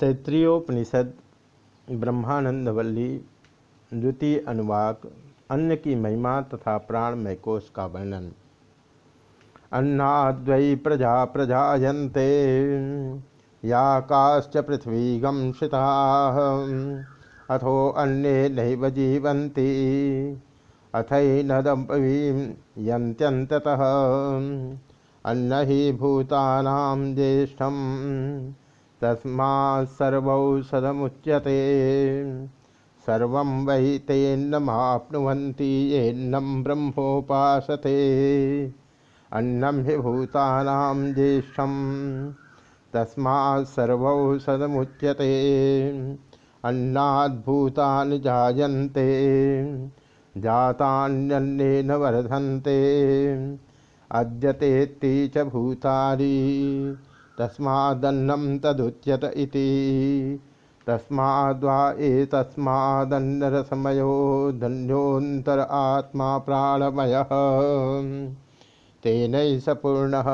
तैत्रीयोपनिषद ब्रह्मानंदवल्ली, द्वितीय अनुवाक अन्न की महिमा तथा प्राणमय कोष का वर्णन। अन्नाद्वै प्रजा प्रजायन्ते, या काश्च पृथ्वीगम शिता अथो अन्ये नैव जीवन्ति अथैनदपीयन्त्यन्ततः अन्न हि भूतानां ज्येष्ठम् तस्मात्सर्वौषधमुच्यते सर्व वै तेन्नमाप्नुवन्ति येन्नं ब्रह्मोपासते। अन्नं हि भूतानां ज्येष्ठं तस्मात्सर्वौषधमुच्यते अन्नाद्भूतानि जायन्ते। जातान्यन्नेन वर्धन्ते। अद्यतेत्ति च भूतानि। तस्मादन्नं तदुच्यत इति। तस्माद्वा एतस्मादन्नरसमयो धन्योऽन्तर आत्मा प्राणमयः। तेन स पूर्णः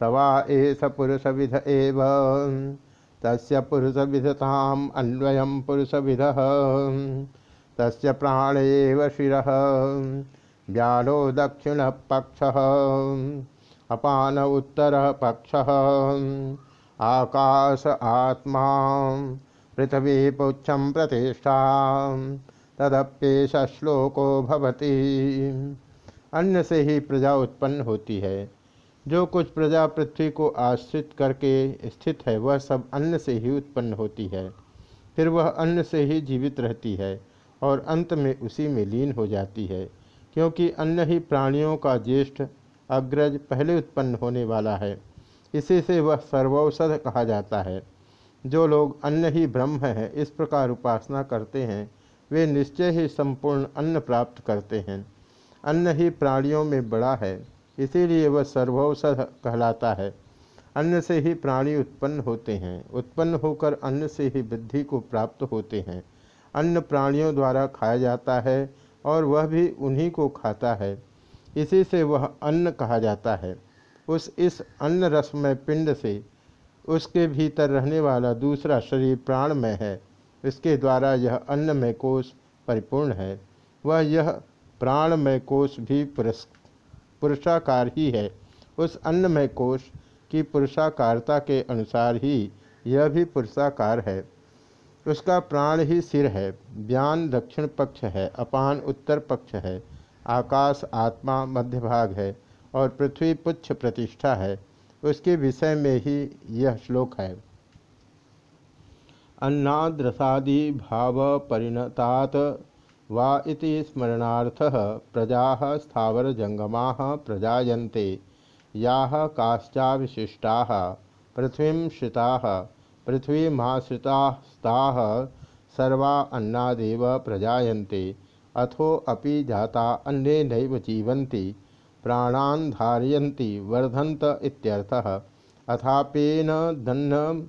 सवा एष पुरुषविध एव। तस्य पुरुषविधताम् अन्वयं पुरुषविधः। तस्य प्राण एव शिरः। व्यालो दक्षिणपक्षः। अपान उत्तर पक्ष। आकाश आत्मा पृथ्वी पुच्छम प्रतिष्ठा। तदप्येश श्लोको भवती। अन्न से ही प्रजा उत्पन्न होती है। जो कुछ प्रजा पृथ्वी को आश्रित करके स्थित है, वह सब अन्न से ही उत्पन्न होती है। फिर वह अन्न से ही जीवित रहती है और अंत में उसी में लीन हो जाती है, क्योंकि अन्न ही प्राणियों का ज्येष्ठ अग्रज पहले उत्पन्न होने वाला है। इसी से वह सर्वौषध कहा जाता है। जो लोग अन्न ही ब्रह्म है, इस प्रकार उपासना करते हैं, वे निश्चय ही संपूर्ण अन्न प्राप्त करते हैं। अन्न ही प्राणियों में बड़ा है, इसीलिए वह सर्वौषध कहलाता है। अन्न से ही प्राणी उत्पन्न होते हैं, उत्पन्न होकर अन्न से ही वृद्धि को प्राप्त होते हैं। अन्न प्राणियों द्वारा खाया जाता है और वह भी उन्हीं को खाता है। इसी से वह अन्न कहा जाता है। उस इस अन्न रसमय पिंड से उसके भीतर रहने वाला दूसरा शरीर प्राणमय है। इसके द्वारा यह अन्नमय कोष परिपूर्ण है। वह यह प्राणमय कोष भी पुरस्, पुरुषाकार ही है। उस अन्नमय कोष की पुरुषाकारता के अनुसार ही यह भी पुरुषाकार है। उसका प्राण ही सिर है। व्यान दक्षिण पक्ष है। अपान उत्तर पक्ष है। आकाश आत्मा मध्य भाग है और पृथ्वी पुच्छ प्रतिष्ठा है। उसके विषय में ही यह श्लोक है। अन्नाद्रसादि भाव परिणतात वा इति स्मरणार्थ प्रजा स्थावर जंगमा प्रजायन्ते। या काश्चाविशिष्टा पृथ्वी श्रिता पृथ्वीमाश्रितास्ता सर्वा अन्नादेव प्रजायन्ते। अथो अपि जाता अन्ये नैव जीवन्ति, प्राणान् धारयन्ति वर्धन्त इत्यर्थः। अथापेन दन्न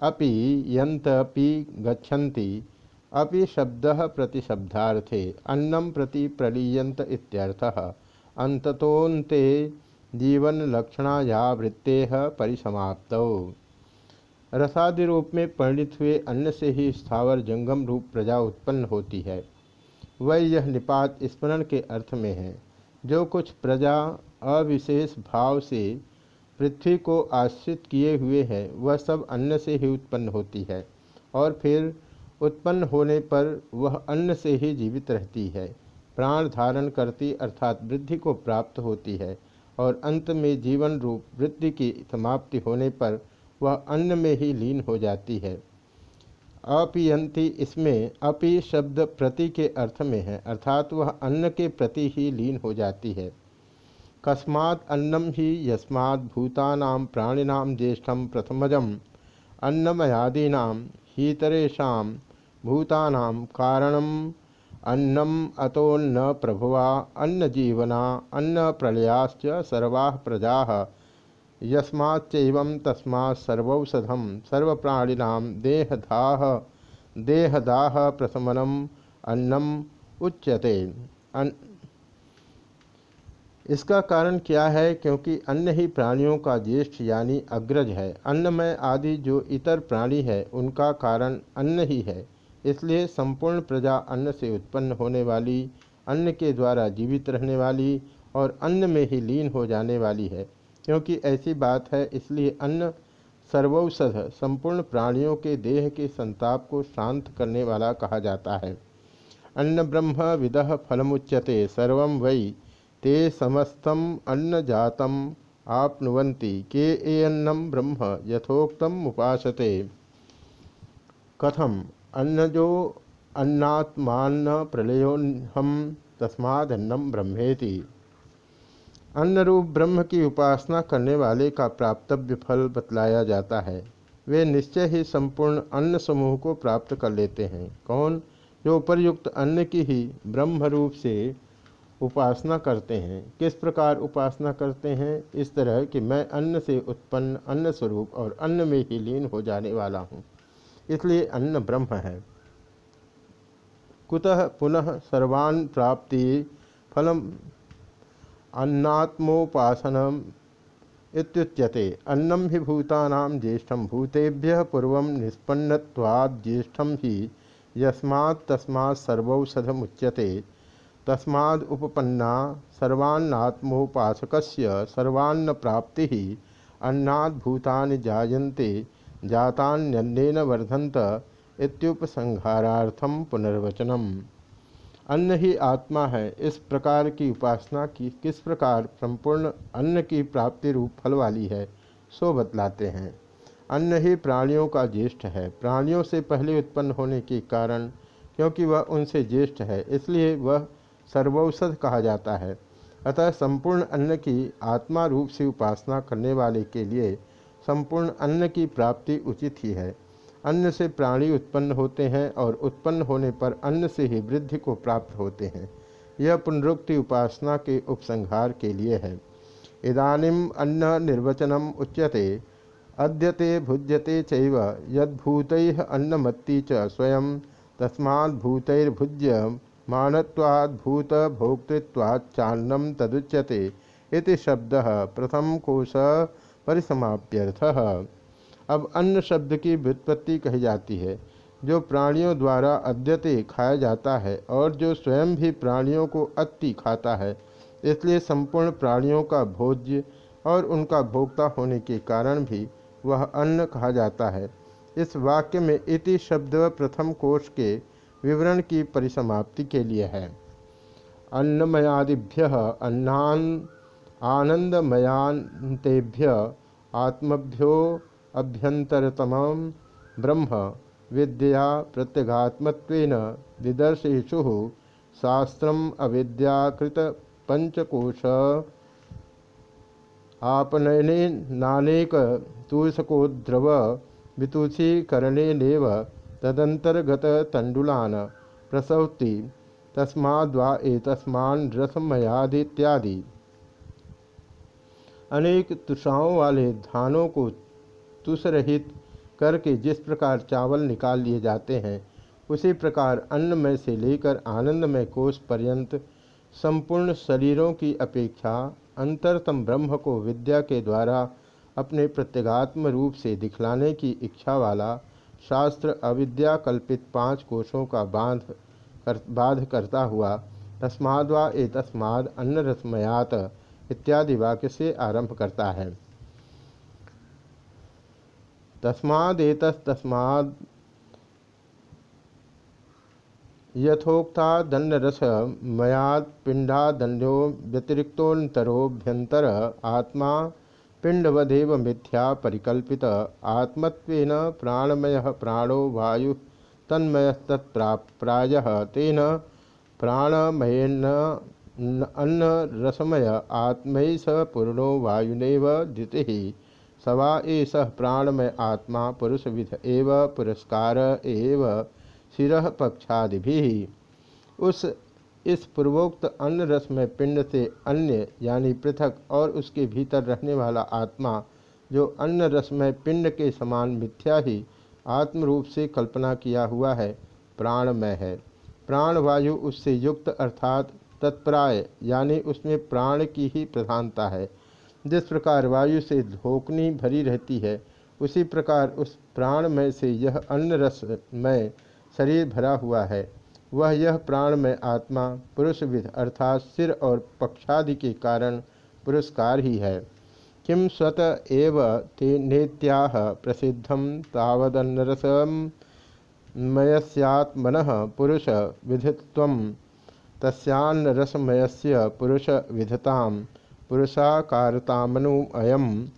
अपि यन्तपि गच्छन्ति। अपि शब्दः प्रतिशब्दार्थे, अन्नं प्रति प्रलीयन्त इत्यर्थः। अन्ततोऽन्ते जीवनलक्षणाया वृत्तेः परिसमाप्तौ। रसादि रूप में परिणित हुए अन्न से ही स्थावर जंगम रूप प्रजा उत्पन्न होती है। वह यह निपात स्मरण के अर्थ में है। जो कुछ प्रजा अविशेष भाव से पृथ्वी को आश्रित किए हुए है, वह सब अन्न से ही उत्पन्न होती है और फिर उत्पन्न होने पर वह अन्न से ही जीवित रहती है। प्राण धारण करती अर्थात वृद्धि को प्राप्त होती है और अंत में जीवन रूप वृद्धि की समाप्ति होने पर वह अन्न में ही लीन हो जाती है। अपियंती इसमें अपि शब्द प्रति के अर्थ में है, अर्थात वह अन्न के प्रति ही लीन हो जाती है। कस्मात् अन्नम ही यस्मात् भूतानां प्राणिनां ज्येष्ठम प्रथमजम, अन्नमयादीना हीतरेशा भूतानां कारणम। अन्नम अतोन्न प्रभुवा अन्न जीवना अन्न प्रलयाश्च सर्वा प्रजा। यस्माच्चैवं तस्मात् सर्वौषधम सर्वप्राणिनां देहदाह देहदाह प्रशमनम अन्नम उच्यते। अन, इसका कारण क्या है? क्योंकि अन्न ही प्राणियों का ज्येष्ठ यानी अग्रज है। अन्नमय आदि जो इतर प्राणी है उनका कारण अन्न ही है। इसलिए संपूर्ण प्रजा अन्न से उत्पन्न होने वाली अन्न के द्वारा जीवित रहने वाली और अन्न में ही लीन हो जाने वाली है। क्योंकि ऐसी बात है, इसलिए अन्न सर्वौषध संपूर्ण प्राणियों के देह के संताप को शांत करने वाला कहा जाता है। अन्न ब्रह्म विद फलमुच्यते, सर्व वै ते समस्तम अन्न जातम आपनुवंती के एन्नम ब्रह्म यथोक्तम उपासते कथम? अन्नजो अन्नात्मान्न प्रलयोहम तस्मादन्नम ब्रह्मेति। अन्न रूप ब्रह्म की उपासना करने वाले का प्राप्तव्य फल बतलाया जाता है। वे निश्चय ही संपूर्ण अन्न समूह को प्राप्त कर लेते हैं। कौन? जो उपरयुक्त अन्न की ही ब्रह्म रूप से उपासना करते हैं। किस प्रकार उपासना करते हैं? इस तरह कि मैं अन्न से उत्पन्न अन्न स्वरूप और अन्न में ही लीन हो जाने वाला हूँ। इसलिए अन्न ब्रह्म है। कुतः पुनः सर्वान प्राप्ति फलम अन्नात्मोपासन इत्युच्यते। अन्नम ही भूतानां ज्येष्ठम भूतेभ्य पूर्व निष्पन्नवाद ज्येष्ठम ही यस्मात् तस्मात् सर्वौषधमुच्यते। तस्माद उपपन्ना सर्वान्नात्मोपासक सर्वान्न प्राप्ति अन्नाद भूतानि जायन्ते, जातान्यन्नेन वर्धन्त इत्युपसंहारार्थम पुनर्वचनम। अन्न ही आत्मा है, इस प्रकार की उपासना की किस प्रकार संपूर्ण अन्न की प्राप्ति रूप फल वाली है, सो बतलाते हैं। अन्न ही प्राणियों का ज्येष्ठ है। प्राणियों से पहले उत्पन्न होने के कारण, क्योंकि वह उनसे ज्येष्ठ है, इसलिए वह सर्वौषध कहा जाता है। अतः संपूर्ण अन्न की आत्मा रूप से उपासना करने वाले के लिए संपूर्ण अन्न की प्राप्ति उचित ही है। अन्न से प्राणी उत्पन्न होते हैं और उत्पन्न होने पर अन्न से ही वृद्धि को प्राप्त होते हैं। यह पुनरुक्ति उपासना के उपसंहार के लिए है। इदानीम अन्न निर्वचनम उच्यते, अद्यते भुज्यते चैव, यद्भूत अन्नमत्ती च स्वयं, तस्माद्भूतैर्भुज्य मानवाद्भूत भोक्तृत्वाच्चान्नम तदुच्यते इति शब्द प्रथम कोश परिसमाप्यर्थ अब अन्न शब्द की व्युत्पत्ति कही जाती है, जो प्राणियों द्वारा अद्यते खाया जाता है और जो स्वयं भी प्राणियों को अति खाता है, इसलिए संपूर्ण प्राणियों का भोज्य और उनका भोक्ता होने के कारण भी वह अन्न कहा जाता है। इस वाक्य में इति शब्द प्रथम कोश के विवरण की परिसमाप्ति के लिए है। अन्नमयादिभ्य अन्नान आनंदमयांतेभ्य आत्मभ्यो अभ्यंतरतम ब्रह्म विद्या प्रत्यगात्मत्वेन दिदर्शेषु शास्त्रम अविद्याकृत पंचकोश आपनयने नानेक तदंतर्गत तंडुलान प्रसवती। तस्माद्वा एतस्मान रसमयादित्यादि। अनेक तुषाओं वाले धानों को तुषरहित करके जिस प्रकार चावल निकाल लिए जाते हैं, उसी प्रकार अन्न में से लेकर आनंदमय कोष पर्यंत संपूर्ण शरीरों की अपेक्षा अंतरतम ब्रह्म को विद्या के द्वारा अपने प्रत्यगात्म रूप से दिखलाने की इच्छा वाला शास्त्र अविद्या कल्पित पाँच कोशों का बाँध कर, बाध करता हुआ, तस्माद्वा ए तस्माद अन्न रसमयात इत्यादि वाक्य से आरंभ करता है। तस्मादेत यथोक्ता दंडरस मयाद पिंडादंडो व्यतिरिक्तोन्तरोभ्यंतर आत्मा पिंडवदेव मिथ्या परिकल्पित आत्मत्वेन प्राणमय प्राणो वायु तन्मयस्तत्प्राय तेन प्राणमयेन अन्न रसमय आत्मय स पूर्णो वायुनेव धृति सवा एष प्राणमय आत्मा पुरुषविध एव पुरस्कार एव शिव पक्षादि उस, इस पूर्वोक्त अन्न रस में पिंड से अन्य, यानी पृथक और उसके भीतर रहने वाला आत्मा, जो अन्न रस में पिंड के समान मिथ्या ही आत्म रूप से कल्पना किया हुआ है, प्राणमय है। प्राणवायु उससे युक्त अर्थात तत्प्राय, यानी उसमें प्राण की ही प्रधानता है। जिस प्रकार वायु से धोकनी भरी रहती है, उसी प्रकार उस प्राणमय से यह अन्न रसमय शरीर भरा हुआ है। वह यह प्राणमय आत्मा पुरुष विध अर्थात सिर और पक्षादि के कारण पुरस्कार ही है। किम स्वत एव ते नेत्याह प्रसिद्धम तावदन्नरसम मयस्यात्मन पुरुष विधित्व तस्यान्न रसमयस्य पुरुष विधता पुरुषाकारतामनु अयम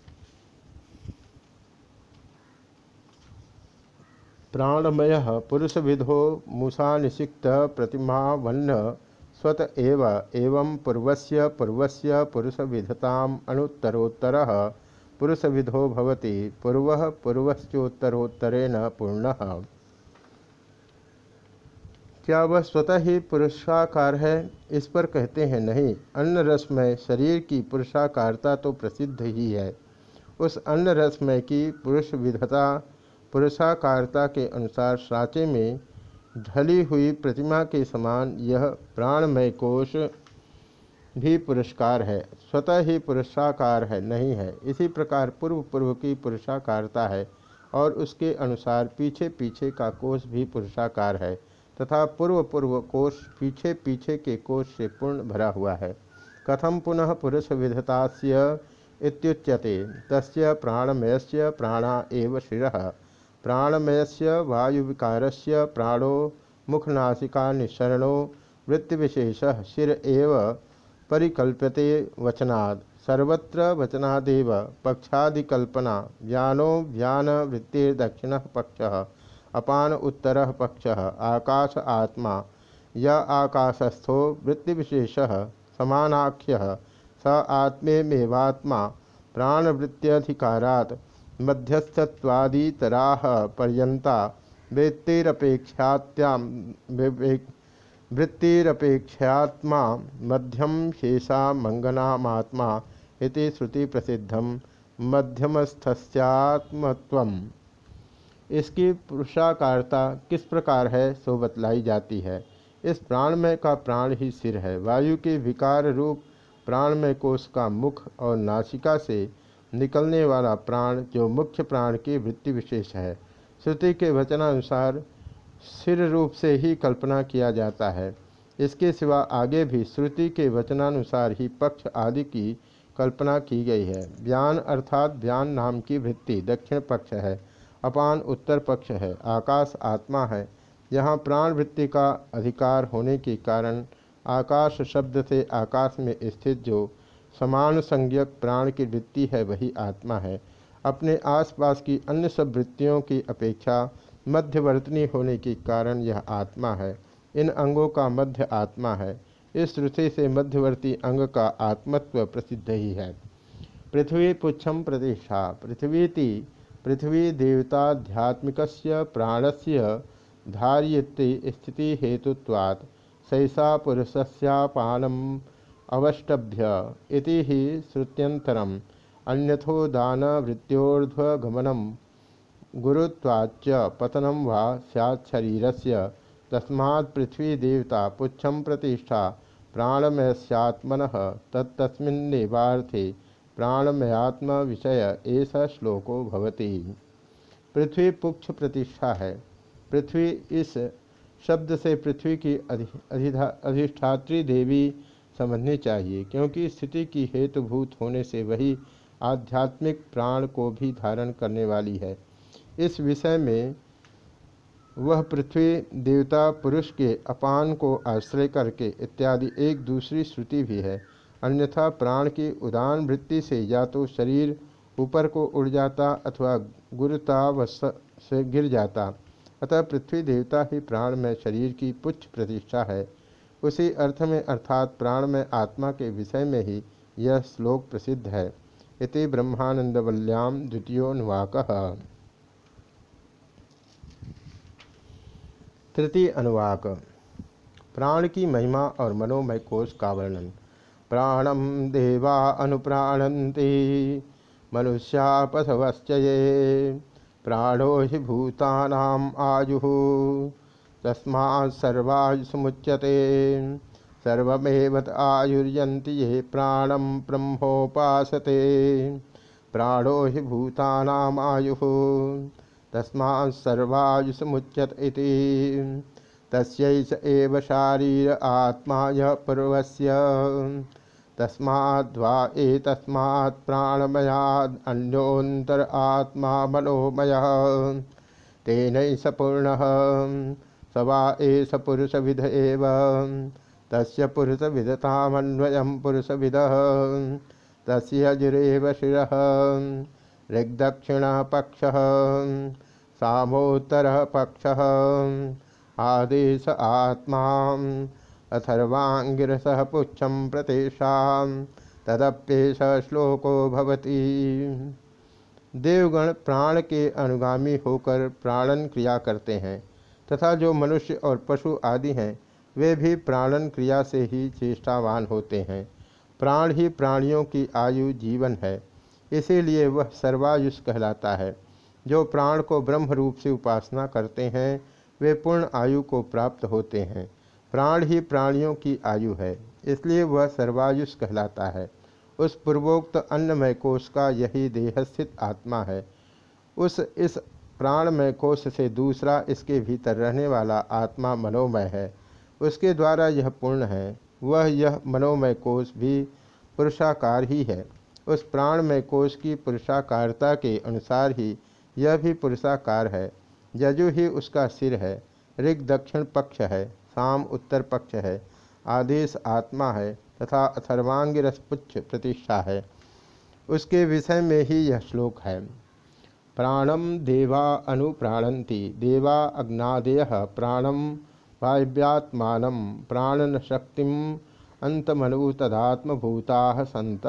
प्राणमय पुरुष विधो मुषानिषिक्त प्रतिमा वन्न स्वत एव, एवं पूर्वस्य पूर्वस्य पुरुष विधताम अनुत्तरोत्तर। पुरुष विधो भवति, पूर्व पूर्वश्चोत्तरोत्तरेण पूर्णः। क्या वह स्वतः ही पुरुषाकार है? इस पर कहते हैं, नहीं अन्न रसमय शरीर की पुरुषाकारता तो प्रसिद्ध ही है। उस अन्न रसमय की पुरुष विधता, पुरुषाकारता के अनुसार साँचे में ढली हुई प्रतिमा के समान यह प्राणमय कोश भी पुरस्कार है। स्वतः ही पुरुषाकार है, नहीं है। इसी प्रकार पूर्व पूर्व की पुरुषाकारता है और उसके अनुसार पीछे पीछे का कोष भी पुरुषाकार है। तथा पूर्व पूर्व कोष पीछे पीछे के कोष से पूर्ण भरा हुआ है। कथम पुनः पुरुष विधतास्य इत्युच्यते? तस्य प्राणमयस्य प्राणा एव शिर। प्राणमयस्य वायुविकारस्य प्राणो मुखनासिका निःसरणो वृत्तिविशेष शिर एव परिकल्प्यते वचनाद। सर्वत्र वचनादेव पक्षादिकल्पना व्यानो व्यान वृत्तिर्दक्षिण पक्ष। अपान उत्तर पक्ष, आकाश आत्मा, य आकाशस्थो वृत्तिविशेष, सामनाख्य, स आत्मेवात्मा प्राणवृत्त्यधिकारात्, मध्यस्थत्वादितरा पर्यंता वृत्तिरपेक्षात्याम वृत्तिरपेक्षात्मा मध्यम शेषा मंगनामात्मा श्रुति प्रसिद्धम मध्यमस्थस्यात्मत्वम्। इसकी पुरुषाकारता किस प्रकार है, सो बतलाई जाती है। इस प्राणमय का प्राण ही सिर है। वायु के विकार रूप प्राणमय कोष का मुख और नासिका से निकलने वाला प्राण जो मुख्य प्राण की वृत्ति विशेष है। श्रुति के वचनानुसार सिर रूप से ही कल्पना किया जाता है। इसके सिवा आगे भी श्रुति के वचनानुसार ही पक्ष आदि की कल्पना की गई है। व्यान अर्थात व्यान नाम की वृत्ति दक्षिण पक्ष है। अपान उत्तर पक्ष है, आकाश आत्मा है। यहाँ प्राण वृत्ति का अधिकार होने के कारण आकाश शब्द से आकाश में स्थित जो समान संज्ञक प्राण की वृत्ति है, वही आत्मा है। अपने आसपास की अन्य सब वृत्तियों की अपेक्षा मध्यवर्तनी होने के कारण यह आत्मा है। इन अंगों का मध्य आत्मा है। इस श्रुति से मध्यवर्ती अंग का आत्मत्व प्रसिद्ध ही है। पृथ्वी पुच्छम प्रतिष्ठा पृथ्वी पृथ्वीति पृथ्वी देवताध्यात्मिक प्राणस्य धार्यते स्थिति हेतुत्वात् सैषा पुरुषस्यापानम अवष्टभ्य इति श्रुत्यंतरम अन्यथो दान वृत्तिर्ध्वगमनम गुरुत्वाच्च पतनम वा सैत् से तस्मा पृथ्वी देवता पुच्छम प्रतिष्ठा प्राणमय सैत्मन तत्तस्मिन्नेवार्थे प्राणमयात्म विषय ऐसा श्लोको भवति। पृथ्वी पुक्ष प्रतिष्ठा है। पृथ्वी इस शब्द से पृथ्वी की अधिष्ठात्री देवी समझनी चाहिए, क्योंकि स्थिति की हेतुभूत होने से वही आध्यात्मिक प्राण को भी धारण करने वाली है। इस विषय में वह पृथ्वी, देवता, पुरुष के अपान को आश्रय करके इत्यादि एक दूसरी श्रुति भी है। अन्यथा प्राण की उदान वृत्ति से या तो शरीर ऊपर को उड़ जाता अथवा गुरुतावश से गिर जाता। अतः पृथ्वी देवता ही प्राण में शरीर की पुच्छ प्रतिष्ठा है। उसी अर्थ में अर्थात प्राण में आत्मा के विषय में ही यह श्लोक प्रसिद्ध है। इति ब्रह्मानंदवल्याम द्वितीयोन्वाक तृतीय अनुवाक। प्राण की महिमा और मनोमय कोष का वर्णन। प्राणम देवा अनुप्राणन्ति। मनुष्या पशवश्चये प्राणो हि भूतानाम आयु। तस्मा सर्वायुसमुच्यते सर्वमेव आयुर्यन्ति ये प्राणं ब्रह्मोपासते। प्राणो हि भूतानामायुः तस्मात् सर्वायुषमुच्यत इति। तस्यैष एव शारीर आत्मा यः तस्माद्वा एतस्मात् प्राणमयाद् अन्योन्तर आत्मा मनोमयः तेनैष पूर्णः। स वा एष पुरुषविध एव। तस्य पुरुषविदतामन्वयं पुरुषविदः तस्य जुरेव शिरः। ऋग्दक्षिणः सामोत्तरः पक्षः आदेश आत्मा अथर्वांगिरसः पुच्छं प्रतिशा तदप्येष श्लोको भवती। देवगण प्राण के अनुगामी होकर प्राणन क्रिया करते हैं, तथा जो मनुष्य और पशु आदि हैं, वे भी प्राणन क्रिया से ही चेष्टावान होते हैं। प्राण ही प्राणियों की आयु जीवन है, इसीलिए वह सर्वायुष कहलाता है। जो प्राण को ब्रह्म रूप से उपासना करते हैं, वे पूर्ण आयु को प्राप्त होते हैं। प्राण ही प्राणियों की आयु है, इसलिए वह सर्वायुष कहलाता है। उस पूर्वोक्त अन्नमय कोष का यही देहस्थित आत्मा है। उस इस प्राणमय कोष से दूसरा इसके भीतर रहने वाला आत्मा मनोमय है। उसके द्वारा यह पूर्ण है। वह यह मनोमय कोष भी पुरुषाकार ही है। उस प्राणमय कोष की पुरुषाकारता के अनुसार ही यह भी पुरुषाकार है। जजु ही उसका सिर है। ऋग दक्षिण पक्ष है। साम उत्तर पक्ष है, आदेश आत्मा है तथा अथर्वांग रसपुच्छ प्रतिष्ठा है। उसके विषय में ही यह श्लोक है। प्राणम देवा अनुप्राणंती देवा अग्नादय प्राणम वायव्यात्मान प्राणन शक्ति अंतमनु तदात्मभूता सत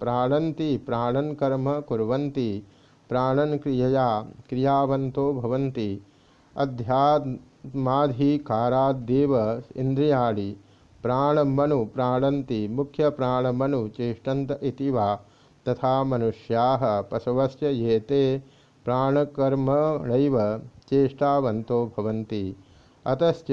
प्राणन्ति प्राणन कर्म कुर्वन्ति, प्राणन क्रियया क्रियावंतो भवन्ति अध्यात्माधिकारादेव इंद्रियाणि प्राणमनु प्राणन्ति मुख्य प्राणमनु चेष्टन्त इति वा। तथा मनुष्याः पशवस्य ये ते प्राणकर्मणैव चेष्टावन्तो भवन्ति। अतच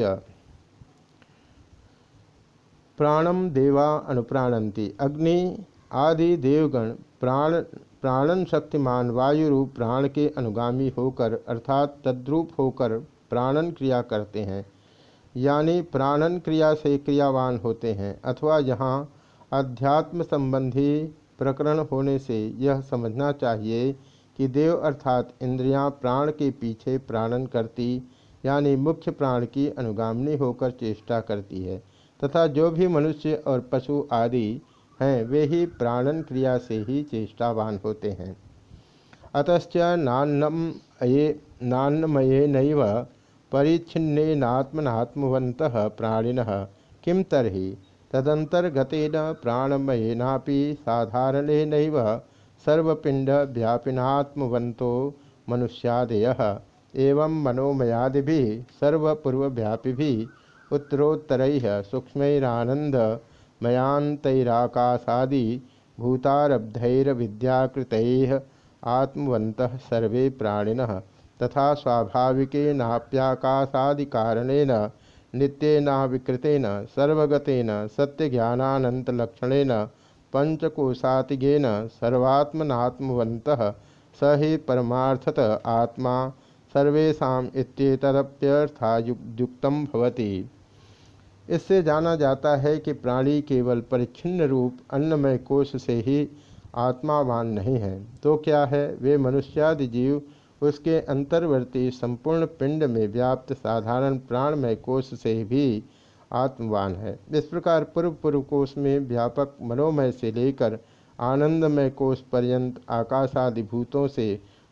प्राणम देवा अनुप्राणंती अग्नि, आदि देवगण प्राण, प्राणन शक्तिमान वायु रूप प्राण के अनुगामी होकर, अर्थात तद्रूप होकर प्राणन क्रिया करते हैं, यानी प्राणन क्रिया से क्रियावान होते हैं, अथवा यहाँ अध्यात्म संबंधी प्रकरण होने से यह समझना चाहिए कि देव अर्थात इंद्रियाँ प्राण के पीछे प्राणन करती, यानी मुख्य प्राण की अनुगामनी होकर चेष्टा करती है, तथा जो भी मनुष्य और पशु आदि हैं, वे ही प्राणन क्रिया से ही चेष्टावान होते हैं। अतच नान्नम अये नान्नमये नैव परिच्छिन्नेनात्मनात्मवंत प्राणिन। किम तरी तदंतर्गतेन प्राणमयेनापि साधारणेन सर्वपिंड व्यापिनात्मवंतो मनुष्यादय। एवं मनोमयादि सर्वपूर्वव्यापि उत्तरोत्तर सूक्ष्मैरानंद मयांतराकाशादि भूतारब्धैर्विद्याकृत आत्मवंत सर्वे प्राणिन। तथा स्वाभाविकेनाप्याकाशादिकारणेन नित्येनाविकृतेन सर्वगतेन, सत्यज्ञानानन्तलक्षणेन, पंचकोशातिगेन सर्वात्मनात्मवन्तः, स हि परमार्थत आत्मा सर्वेशा इत्येतदप्यर्थायुक्तम भवति। इससे जाना जाता है कि प्राणी केवल परिच्छिन्न रूप अन्नमय कोष से ही आत्मावान नहीं है। तो क्या है? वे मनुष्यादि जीव उसके अंतर्वर्ती संपूर्ण पिंड में व्याप्त साधारण प्राणमय कोष से भी आत्मवान है। इस प्रकार पूर्व पूर्व कोष में व्यापक मनोमय से लेकर आनंदमय कोष पर्यंत आकाशादि भूतों से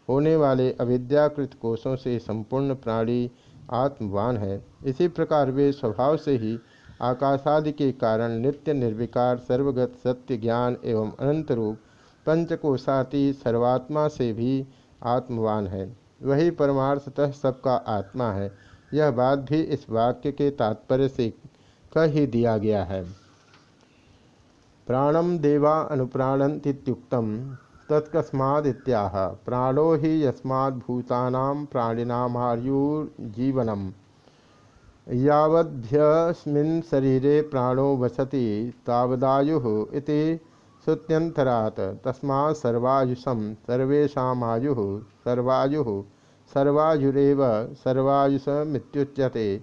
होने वाले अविद्याकृत कोषों से संपूर्ण प्राणी आत्मवान है। इसी प्रकार वे स्वभाव से ही आकाशादि के कारण नित्य निर्विकार, सर्वगत सत्य ज्ञान एवं अनंत रूप पंचकोशाति सर्वात्मा से भी आत्मवान है। वही परमार्थतः सबका आत्मा है। यह बात भी इस वाक्य के तात्पर्य से कह ही दिया गया है। प्राणम देवा अनुप्राणंत्युक्तम तत्कस्मादित्याह। प्राणो ही यस्माद्भूतानां प्राणिनामायुर्जीवनम यावद्भ्यस्मिन् शरीरे प्राणो वसति, तावदायुः इति श्रुत्यंतरात् तस्मात् सर्वायुषम सर्वायु, सर्वायुरव, सर्वायुष सर्वायुषमित्युच्यते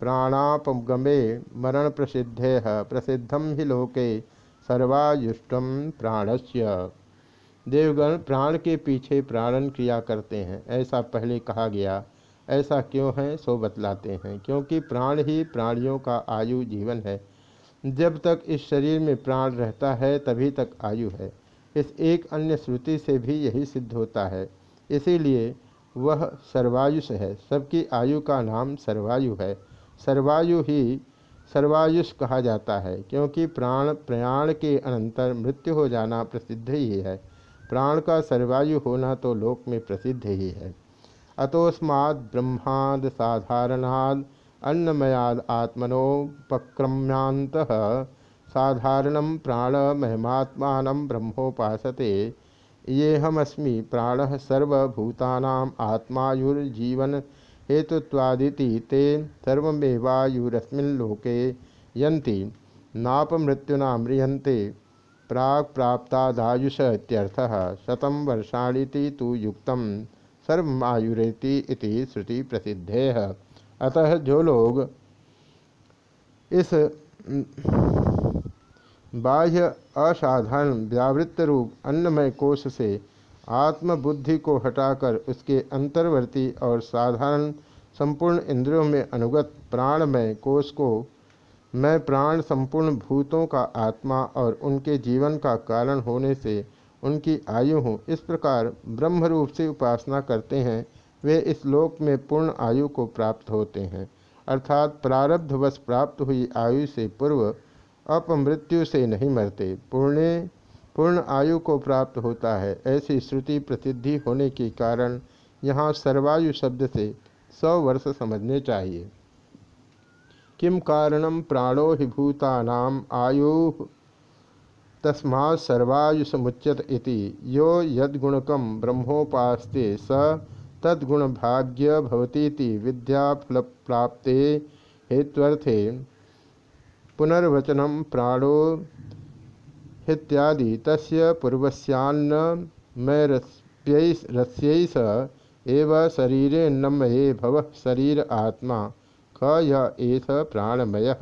प्राणापगमे मरण प्रसिद्धे प्रसिद्धम ही लोके सर्वायुष्टम प्राणस्य। देवगण प्राण के पीछे प्राणन क्रिया करते हैं। ऐसा पहले कहा गया, ऐसा क्यों है, सो बतलाते हैं। क्योंकि प्राण ही प्राणियों का आयु जीवन है। जब तक इस शरीर में प्राण रहता है, तभी तक आयु है। इस एक अन्य श्रुति से भी यही सिद्ध होता है। इसीलिए वह सर्वायुष है। सबकी आयु का नाम सर्वायु है। सर्वायु ही सर्वायुष कहा जाता है, क्योंकि प्राण, प्रयाण के अनंतर मृत्यु हो जाना प्रसिद्ध ही है। प्राण का सर्वायु होना तो लोक में प्रसिद्ध ही है। अतोस्माद ब्रह्माद साधारणाद अन्नमयाद आत्मनोपक्रम्यांत साधारण प्राण महिमात्मा ब्रह्मोपासते। ये हमस्मी प्राण सर्वभूतानाम आत्मायुर्जीवन हेतुत्वादिति ते सर्वमेवायुरस्मिल्लोके यन्ति। नापमृत्युना म्रियन्ते। प्राग प्राप्तादायुष इत्यर्थः शतम वर्षाणी तो श्रुति प्रसिद्धे अतः जो लोग इस बाह्य असाधारण व्यावृत्त रूप अन्नमय कोष से आत्मबुद्धि को हटाकर उसके अंतर्वर्ती और साधारण संपूर्ण इंद्रियों में अनुगत प्राणमय कोष को मैं प्राण संपूर्ण भूतों का आत्मा और उनके जीवन का कारण होने से उनकी आयु हूँ। इस प्रकार ब्रह्म रूप से उपासना करते हैं। वे इस लोक में पूर्ण आयु को प्राप्त होते हैं। अर्थात प्रारब्धवश प्राप्त हुई आयु से पूर्व अपमृत्यु से नहीं मरते। पूर्ण पूर्ण आयु को प्राप्त होता है। ऐसी श्रुति प्रसिद्धि होने के कारण यहाँ सर्वायु शब्द से सौ वर्ष समझने चाहिए। किम कारण प्राणो हि भूतानाम आयु तस्मा सर्वायुषमुच्यत इति। यो यद्गुणकम ब्रह्मोपास्ते स तद्गुणभाग्य भवतीति विद्याफलप्राप्ते हेत्वर्थे पुनर्वचनम प्राणो इत्यादि तस्य पूर्वस्यान्न मैरस्यैस एव शरीरे नमये भव शरीर आत्मा क ख प्राणमय।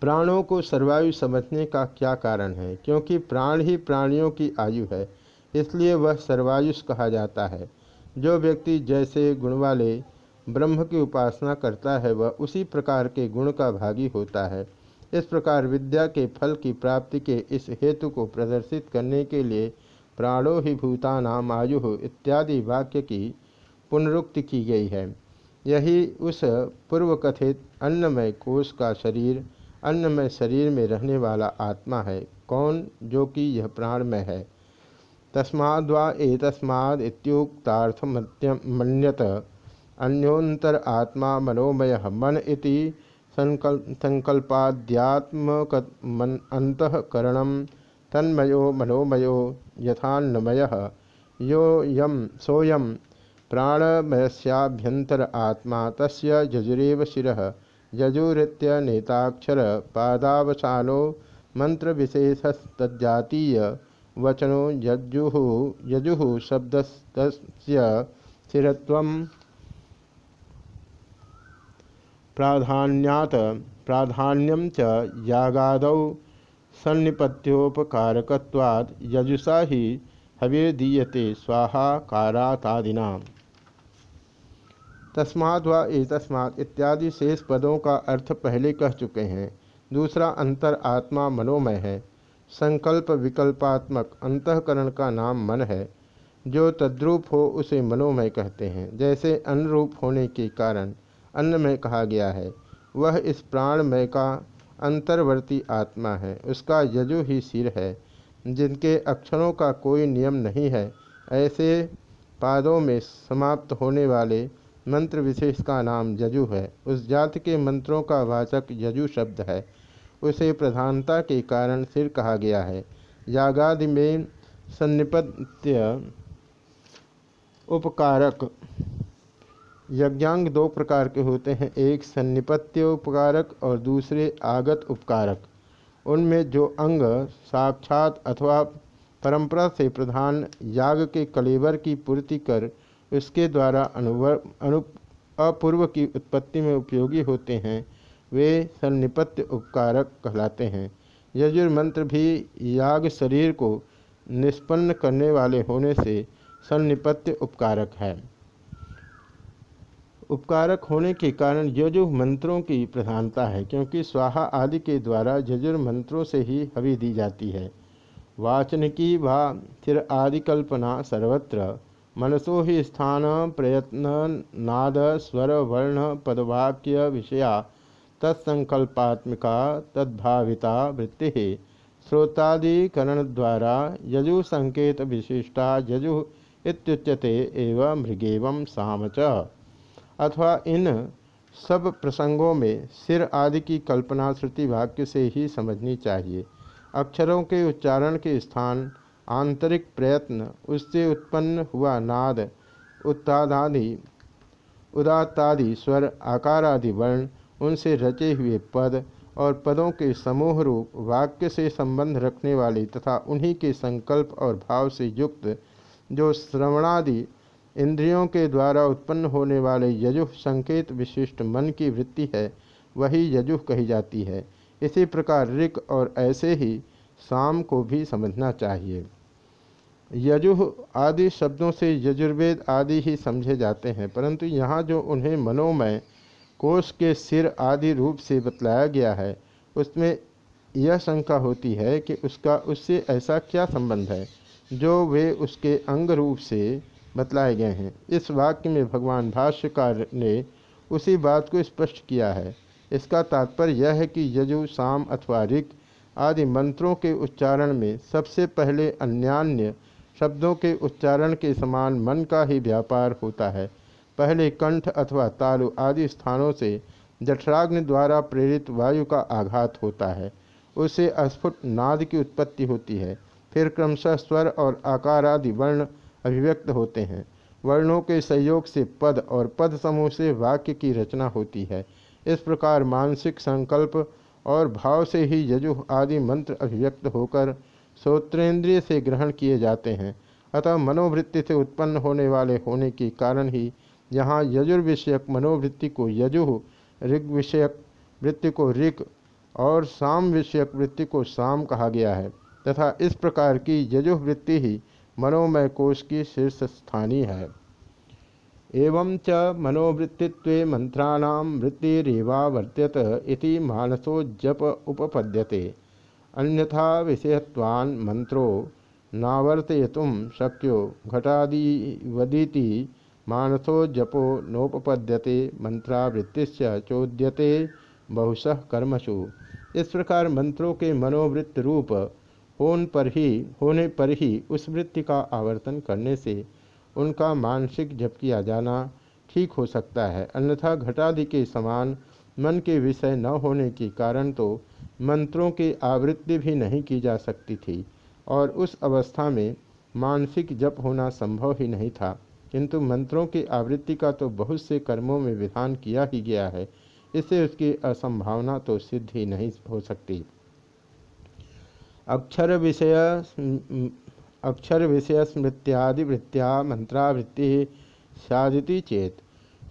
प्राणों को सर्वायु समझने का क्या कारण है? क्योंकि प्राण ही प्राणियों की आयु है। इसलिए वह सर्वायुष कहा जाता है। जो व्यक्ति जैसे गुण वाले ब्रह्म की उपासना करता है, वह उसी प्रकार के गुण का भागी होता है। इस प्रकार विद्या के फल की प्राप्ति के इस हेतु को प्रदर्शित करने के लिए प्राणो ही भूतानाम आयु इत्यादि वाक्य की पुनरुक्ति की गई है। यही उस पूर्व कथित अन्नमय कोष का शरीर, अन्नमय शरीर में रहने वाला आत्मा है। कौन? जो कि यह प्राणमय है। तस्माद्वा एतस्माद मन्यत अन्योन्तर आत्मा मनोमय मन इति संकल संकल्पाद्यात्मक अंतकरण तन्मयो मनोमयो यथान्नमय। यो यम सोयम प्राणमयस्याभ्यंतर आत्मा तस्य जजुरेव शिर। यजुरीत्य नेताक्षर पादावसानो मंत्र विशेषस्तजातीय वचनो यजु यजु शब्द स्थिरत्व प्राधान्यात प्राधान्यम च यागादौ सन्निपत्योपकारकवाद यजुषा ही हवे दीयते स्वाहाकारातादिना तस्मात् व एतस्मात् इत्यादि शेष पदों का अर्थ पहले कह चुके हैं। दूसरा अंतर आत्मा मनोमय है। संकल्प विकल्पात्मक अंतकरण का नाम मन है, जो तद्रूप हो उसे मनोमय कहते हैं। जैसे अनुरूप होने के कारण अन्न में कहा गया है, वह इस प्राणमय का अंतर्वर्ती आत्मा है। उसका यजु ही सिर है, जिनके अक्षरों का कोई नियम नहीं है। ऐसे पादों में समाप्त होने वाले मंत्र विशेष का नाम यजु है। उस जाति के मंत्रों का वाचक यजु शब्द है। उसे प्रधानता के कारण सिर कहा गया है। यागादि में सन्निपत्य उपकारक। यज्ञांग दो प्रकार के होते हैं, एक सन्निपत्य उपकारक और दूसरे आगत उपकारक। उनमें जो अंग साक्षात अथवा परंपरा से प्रधान याग के कलेवर की पूर्ति कर, उसके द्वारा अनुवर अनु अपूर्व की उत्पत्ति में उपयोगी होते हैं। वे सन्निपत्य उपकारक कहलाते हैं। यजुर्मंत्र भी याग शरीर को निष्पन्न करने वाले होने से सन्निपत्य उपकारक है। उपकारक होने के कारण यजुर् मंत्रों की प्रधानता है, क्योंकि स्वाहा आदि के द्वारा यजुर् मंत्रों से ही हवि दी जाती है। वाचनिकी व चिर आदि कल्पना सर्वत्र, मनसो ही स्थान प्रयत्न नाद स्वर वर्ण पदवाक्य विषया तत्संकल्पात्मिका, तद्भाविता वृत्ति। श्रोतादिकरण द्वारा यजु संकेत विशिष्टा यजु इत्युच्यते एवं मृगेवं साम अथवा इन सब प्रसंगों में सिर आदि की कल्पना श्रुति वाक्य से ही समझनी चाहिए। अक्षरों के उच्चारण के स्थान, आंतरिक प्रयत्न, उससे उत्पन्न हुआ नाद, उत्तादादि, उदात्तादि स्वर आकार आदि वर्ण उनसे रचे हुए पद और पदों के समूह रूप वाक्य से संबंध रखने वाले तथा उन्हीं के संकल्प और भाव से युक्त, जो श्रवणादि इंद्रियों के द्वारा उत्पन्न होने वाले यजुः संकेत विशिष्ट मन की वृत्ति है, वही यजुः कही जाती है। इसी प्रकार ऋक और ऐसे ही शाम को भी समझना चाहिए। यजुः आदि शब्दों से यजुर्वेद आदि ही समझे जाते हैं, परंतु यहाँ जो उन्हें मनोमय कोष के सिर आदि रूप से बतलाया गया है। उसमें यह शंका होती है कि उसका उससे ऐसा क्या संबंध है, जो वे उसके अंग रूप से बतलाए गए हैं। इस वाक्य में भगवान भाष्यकार ने उसी बात को स्पष्ट किया है। इसका तात्पर्य यह है कि यजु, साम अथवा ऋक आदि मंत्रों के उच्चारण में सबसे पहले अन्यान्य शब्दों के उच्चारण के समान मन का ही व्यापार होता है। पहले कंठ अथवा तालु आदि स्थानों से जठराग्नि द्वारा प्रेरित वायु का आघात होता है। उससे अस्फुट नाद की उत्पत्ति होती है। फिर क्रमशः स्वर और आकार आदि वर्ण अभिव्यक्त होते हैं। वर्णों के सहयोग से पद और पद समूह से वाक्य की रचना होती है। इस प्रकार मानसिक संकल्प और भाव से ही यजुः आदि मंत्र अभिव्यक्त होकर श्रोत्रेंद्रिय से ग्रहण किए जाते हैं। अतः मनोवृत्ति से उत्पन्न होने वाले होने के कारण ही यहाँ यजुर्विषयक मनोवृत्ति को यजुः ऋग विषयक वृत्ति को ऋग और साम विषयक वृत्ति को साम कहा गया है, तथा इस प्रकार की यजुः वृत्ति ही मनोमय कोश की शीर्ष स्थानी है। एवं च मनोवृत्तित्व मंत्राणाम वृत्तिरेवा वर्त्यत इति मानसो जप उपपद्यते। अन्यथा विषयत्वान् मंत्रो नावर्तयितुं शक्यो घटादिवदीति मानसो जपो नोपपद्यते, मंत्रावृत्तिश्च चोद्यते, बहुशः कर्मसु। इस प्रकार मंत्रों के मनोवृत्त रूप, होन पर ही, होने पर ही उस वृत्ति का आवर्तन करने से उनका मानसिक जप किया जाना ठीक हो सकता है। अन्यथा घटादि के समान मन के विषय न होने के कारण तो मंत्रों की आवृत्ति भी नहीं की जा सकती थी और उस अवस्था में मानसिक जप होना संभव ही नहीं था। किंतु मंत्रों की आवृत्ति का तो बहुत से कर्मों में विधान किया ही गया है, इससे उसकी असंभावना तो सिद्ध ही नहीं हो सकती। अक्षर विषय अक्षर विषय स्मृत्यादिवृत्तिया मंत्रावृत्ति साधिति चेत।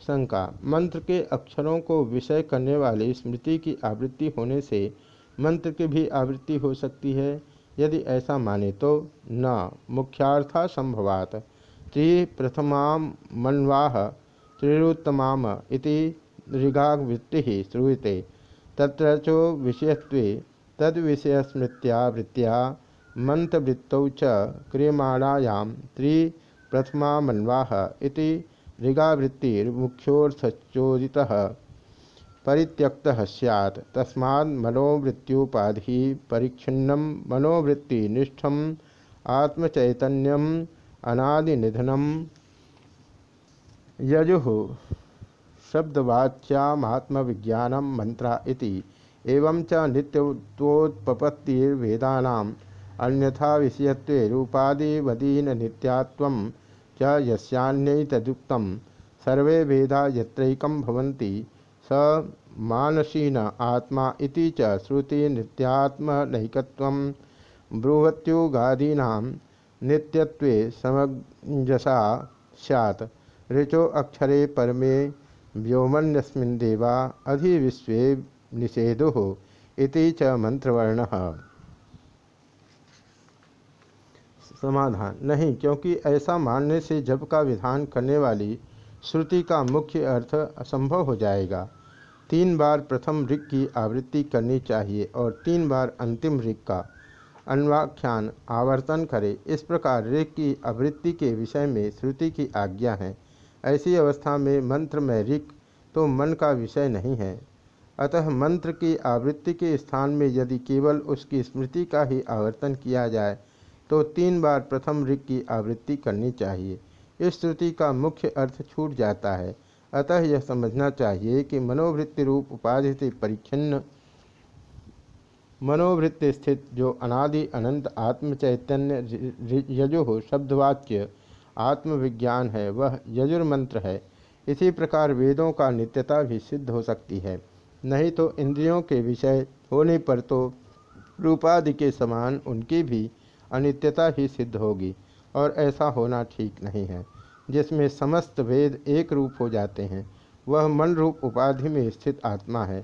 शंका, मंत्र के अक्षरों को विषय करने वाली स्मृति की आवृत्ति होने से मंत्र की भी आवृत्ति हो सकती है। यदि ऐसा माने तो न, मुख्यार्था संभवात। त्रि प्रथमा मन्वाह त्रिरुत्तमाम इति ऋगावृत्ति श्रूयते। तत्र चो विषयत्वे तद विषय स्मृत्या वृत्तिया मंत्रवृत्तौ च क्रियमाणायां त्रि प्रथमा मन्वाह इति ऋगावृत्तिर्मुख्योर्थचोदितः परित्यक्तः स्यात् तस्मात् मनोवृत्त्युपाधि परिच्छिन्नं, मनोवृत्तिनिष्ठम्, आत्मचैतन्यम् अनादिनिधनम। यजुः शब्दवाच्यात्मविज्ञानम मंत्रा एवं च नित्यत्वोत्पत्तिर्वेदानाम्, अन्यथा विषयत्वे रूपादिवदीन नित्यात्वं च यस्यान्यैतदुक्तं सर्वे वेदा यत्रैकं भवन्ति, स मानसीन आत्मा इति च श्रुति नित्यात्मनैकत्वं ब्रुवत्युगादीनां नित्यत्वे समञ्जसा स्यात्। ऋचो अक्षरे परमे व्योमन्यस्मिन् देवा अधिविश्वे निषेधुः इति च मंत्रवर्ण। समाधान। नहीं, क्योंकि ऐसा मानने से जप का विधान करने वाली श्रुति का मुख्य अर्थ असंभव हो जाएगा। तीन बार प्रथम ऋग की आवृत्ति करनी चाहिए और तीन बार अंतिम ऋग का अन्वाख्यान, आवर्तन करे। इस प्रकार ऋग की आवृत्ति के विषय में श्रुति की आज्ञा है। ऐसी अवस्था में मंत्र में ऋग तो मन का विषय नहीं है। अतः मंत्र की आवृत्ति के स्थान में यदि केवल उसकी स्मृति का ही आवर्तन किया जाए तो तीन बार प्रथम ऋग की आवृत्ति करनी चाहिए। इस श्रुति का मुख्य अर्थ छूट जाता है। अतः यह समझना चाहिए कि मनोवृत्ति रूप उपाधि से परिच्छिन्न मनोवृत्ति स्थित जो अनादि अनंत आत्म चैतन्य यजो शब्दवाच्य आत्मविज्ञान है, वह यजुर्मंत्र है। इसी प्रकार वेदों का नित्यता भी सिद्ध हो सकती है। नहीं तो इंद्रियों के विषय होने पर तो रूपादि के समान उनकी भी अनित्यता ही सिद्ध होगी, और ऐसा होना ठीक नहीं है। जिसमें समस्त वेद एक रूप हो जाते हैं, वह मन रूप उपाधि में स्थित आत्मा है।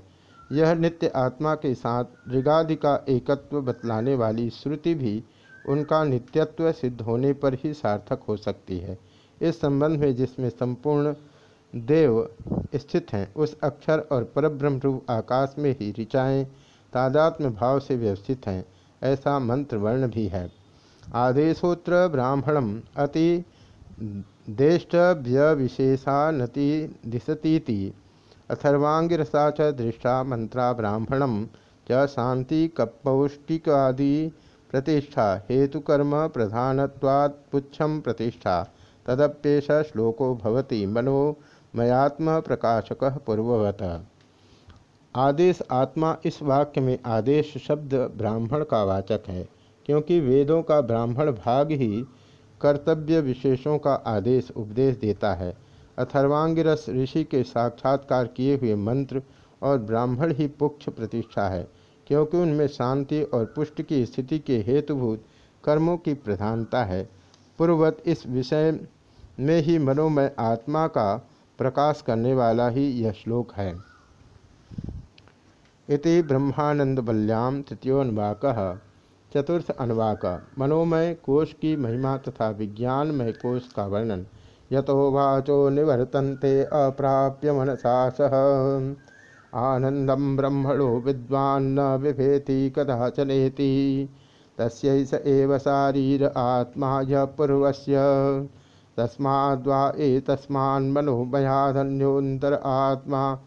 यह नित्य आत्मा के साथ ऋगादि का एकत्व बतलाने वाली श्रुति भी उनका नित्यत्व सिद्ध होने पर ही सार्थक हो सकती है। इस संबंध में जिसमें संपूर्ण देव स्थित हैं, उस अक्षर और परब्रह्म रूप आकाश में ही ऋचाएँ तादात्म्य भाव से व्यवस्थित हैं, ऐसा मंत्र वर्ण भी है। आदेशोत्र ब्राह्मणम अति देष्टव्य विशेषानति दिशतीति अथर्वांगिरसा च दृष्टा मंत्रा ब्राह्मणम च शांति कपौष्टिकादि प्रतिष्ठा, हेतुकर्म प्रधानत्वात् पुच्छम प्रतिष्ठा, तदप्येष श्लोको भवति मनो मयात्म प्रकाशक पूर्ववत। आदेश आत्मा इस वाक्य में आदेश शब्द ब्राह्मण का वाचक है, क्योंकि वेदों का ब्राह्मण भाग ही कर्तव्य विशेषों का आदेश उपदेश देता है। अथर्वांगिरस ऋषि के साक्षात्कार किए हुए मंत्र और ब्राह्मण ही पुक्ष प्रतिष्ठा है, क्योंकि उनमें शांति और पुष्ट की स्थिति के हेतुभूत कर्मों की प्रधानता है। पूर्ववत इस विषय में ही मनोमय आत्मा का प्रकाश करने वाला ही यह श्लोक है। इति ब्रह्मानंद बल्याम तृतीय तृतीयोन्वाक चतुर्थ अनुवाक। मनोमय कोश की महिमा तथा विज्ञानमय कोश का वर्णन। यतो वाचो निवर्तन्ते अप्राप्य मनसा सह। आनंदम ब्रह्मणो विद्वान्न विभेति कदाचनेति। तस्यैष एव शारीर आत्मा य पूर्वस्य। तस्माद्वा एतस्मान्मनोमयाधन्योन्तर आत्मा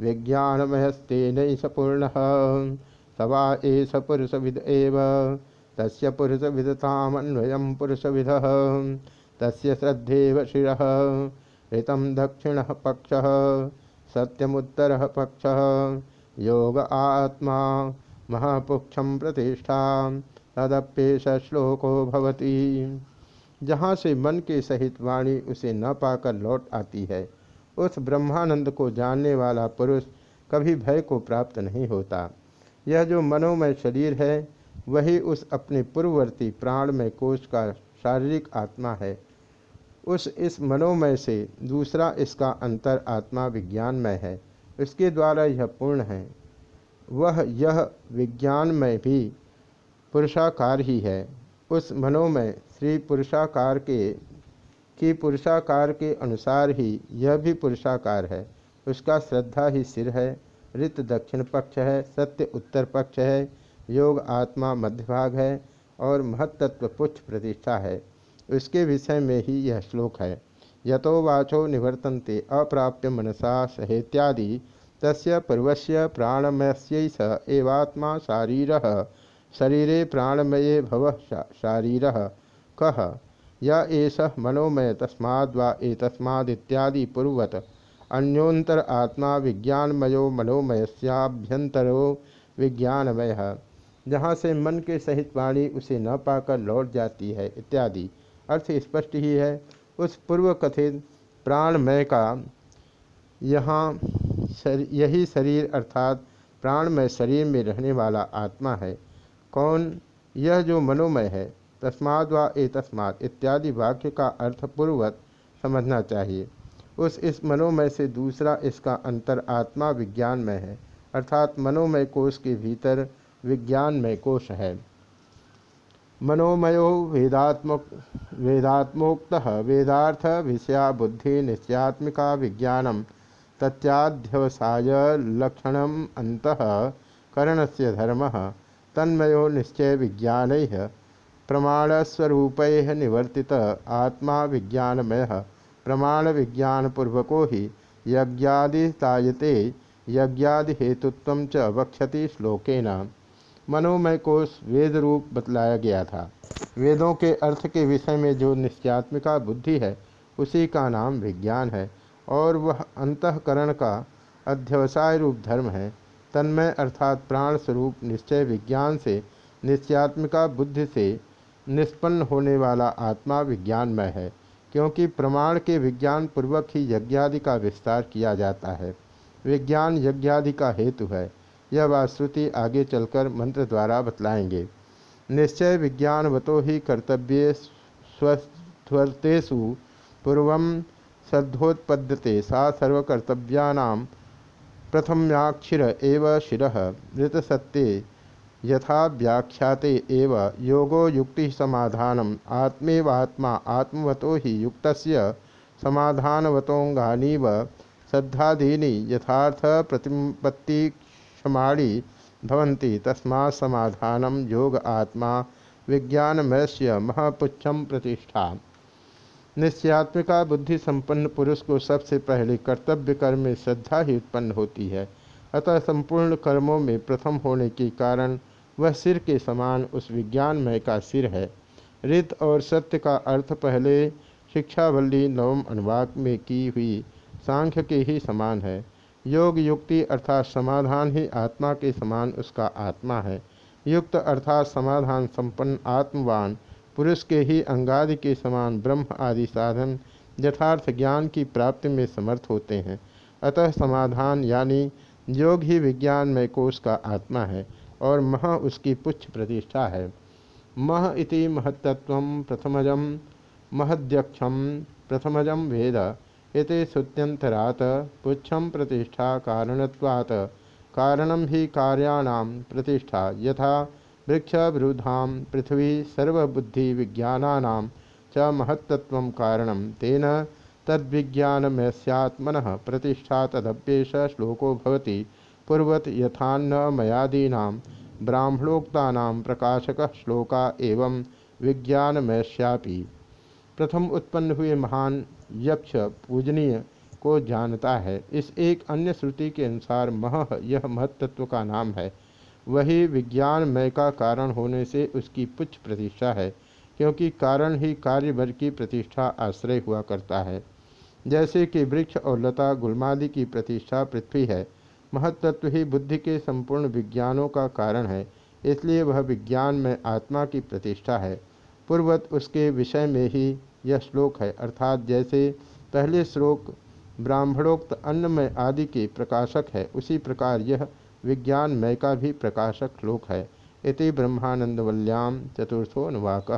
विज्ञानमयस्तेन पूर्ण। सवा एष पुरुषविद एव। तस्य पुरुषविदतामन्वयं पुरुषविदः। तस्य श्रद्धेव शिरः। ऋतं दक्षिणः पक्षः, सत्यमुत्तरः पक्षः। योग आत्मा महापुक्षं प्रतिष्ठा, तदप्येष श्लोको भवति। जहाँ से मन के सहित वाणी उसे न पाकर लौट आती है, उस ब्रह्मानंद को जानने वाला पुरुष कभी भय को प्राप्त नहीं होता। यह जो मनोमय शरीर है, वही उस अपने पूर्ववर्ती प्राणमय कोष का शारीरिक आत्मा है। उस इस मनोमय से दूसरा इसका अंतर आत्मा विज्ञानमय है। इसके द्वारा यह पूर्ण है। वह यह विज्ञानमय भी पुरुषाकार ही है। उस मनोमय श्री पुरुषाकार के, की पुरुषाकार के अनुसार ही यह भी पुरुषाकार है। उसका श्रद्धा ही सिर है। ऋत दक्षिण पक्ष है। सत्य उत्तर पक्ष है। योग आत्मा मध्य भाग है। और महत्त्व पुच्छ प्रतिष्ठा है। उसके विषय में ही यह श्लोक है। यतो वाचो निवर्तन्ते अप्राप्य मनसा सहेत्यादि। तस्य पूर्वस्य प्राणमय स एवात्मा शारीर। शरीरे प्राणमये भव शारीर। कह या एष मनोमय तस्माद्वा एतस्मादित्यादि पूर्वत अन्योन्तर आत्मा विज्ञानमयो मनोमयस्याभ्यंतरो विज्ञानमय। जहाँ से मन के सहित वाणी उसे न पाकर लौट जाती है, इत्यादि। अर्थ स्पष्ट ही है। उस पूर्व कथित प्राणमय का यहाँ शर, यही शरीर अर्थात प्राणमय शरीर में रहने वाला आत्मा है। कौन? यह जो मनोमय है तस्माद व ए तस्माद इत्यादि वाक्य का अर्थ पूर्ववत समझना चाहिए। उस इस मनोमय से दूसरा इसका अंतर आत्मा विज्ञानमय है अर्थात मनोमय कोष के भीतर विज्ञानमय कोष है। मनोमयो वेदात्मक वेदात्मोक्त वेदार्थ विषया बुद्धि निश्चयात्मिका विज्ञानम तत्याध्यवसाय लक्षण अंतकरण से धर्म तन्मयो निश्चय विज्ञान प्रमाणस्वरूप निवर्तित आत्मा विज्ञानमय प्रमाण विज्ञानपूर्वको ही यज्ञादितायते यज्ञादि हेतुत्व च वक्षति श्लोकेन मनोमय कोष वेद रूप बतलाया गया था। वेदों के अर्थ के विषय में जो निश्चयात्मिका बुद्धि है, उसी का नाम विज्ञान है और वह अंतकरण का अध्यवसाय रूप धर्म है। तन्मय अर्थात प्राण स्वरूप निश्चय विज्ञान से निश्चयात्मिका बुद्धि से निष्पन्न होने वाला आत्मा विज्ञानमय है, क्योंकि प्रमाण के विज्ञान पूर्वक ही यज्ञादि का विस्तार किया जाता है। विज्ञान यज्ञादि का हेतु है। यह बात श्रुति आगे चलकर मंत्र द्वारा बतलाएँगे। निश्चय विज्ञानवतो ही कर्तव्य स्वस्थेषु पूर्व सद्धोत्पद्यते सा सर्वकर्तव्यानाम प्रथम्याक्षर एव शिव ऋतसत्ये यथा व्याख्याते एव योगो युक्ति समाधान आत्मेवात्मा आत्मवतो ही युक्त समाधानवतोंगानीव श्रद्धादीनि यथार्थ प्रतिपत्ति क्षमाणी भवन्ति तस्मा समाधान योग आत्मा विज्ञानमयस्य महापुच्छम प्रतिष्ठा। निश्चयात्मिका बुद्धि संपन्न पुरुष को सबसे पहले कर्तव्य कर्म में श्रद्धा ही उत्पन्न होती है। अतः संपूर्ण कर्मों में प्रथम होने के कारण वह सिर के समान उस विज्ञानमय का सिर है। रित और सत्य का अर्थ पहले शिक्षावल्ली नवम अनुवाक में की हुई सांख्य के ही समान है। योग युक्ति अर्थात समाधान ही आत्मा के समान उसका आत्मा है। युक्त अर्थात समाधान संपन्न आत्मवान, पुरुष के ही अंगादि के समान ब्रह्म आदि साधन यथार्थ ज्ञान की प्राप्ति में समर्थ होते हैं। अतः समाधान यानी योग ही विज्ञान में कोष का आत्मा है और मह उसकी पुच्छ प्रतिष्ठा है। मह इति महत्त्व प्रथमजम महद्यक्षम प्रथमजम वेद। इति श्रुत्यंतरात पुच्छम प्रतिष्ठा कारणत्वात्। कारणम ही कार्याणाम प्रतिष्ठा। यथा वृक्ष विरुद्धा पृथ्वी सर्वबुद्धि विज्ञानानां च महत्त्व कारण। तेन तद्विज्ञानमयस्यात्मन प्रतिष्ठा तदप्येष श्लोको भवति। पूर्वत यथान्न मयादीना ब्राह्मणोक्ता प्रकाशक श्लोका एवं विज्ञानमयश्यापी प्रथम उत्पन्न हुए महान यक्ष पूजनीय को जानता है। इस एक अन्य श्रुति के अनुसार मह यह महत्त्व का नाम है। वही विज्ञानमय का कारण होने से उसकी पुच्छ प्रतिष्ठा है, क्योंकि कारण ही कार्यभर की प्रतिष्ठा आश्रय हुआ करता है। जैसे कि वृक्ष और लता गुलमादि की प्रतिष्ठा पृथ्वी है, महत्त्व ही बुद्धि के संपूर्ण विज्ञानों का कारण है, इसलिए वह विज्ञान में आत्मा की प्रतिष्ठा है। पूर्वत उसके विषय में ही यह श्लोक है। अर्थात जैसे पहले श्लोक ब्राह्मणोक्त अन्नमय आदि के प्रकाशक है, उसी प्रकार यह विज्ञानमय का भी प्रकाशक श्लोक है। इति ब्रह्मानंदवल्याम चतुर्थो अनुवाक।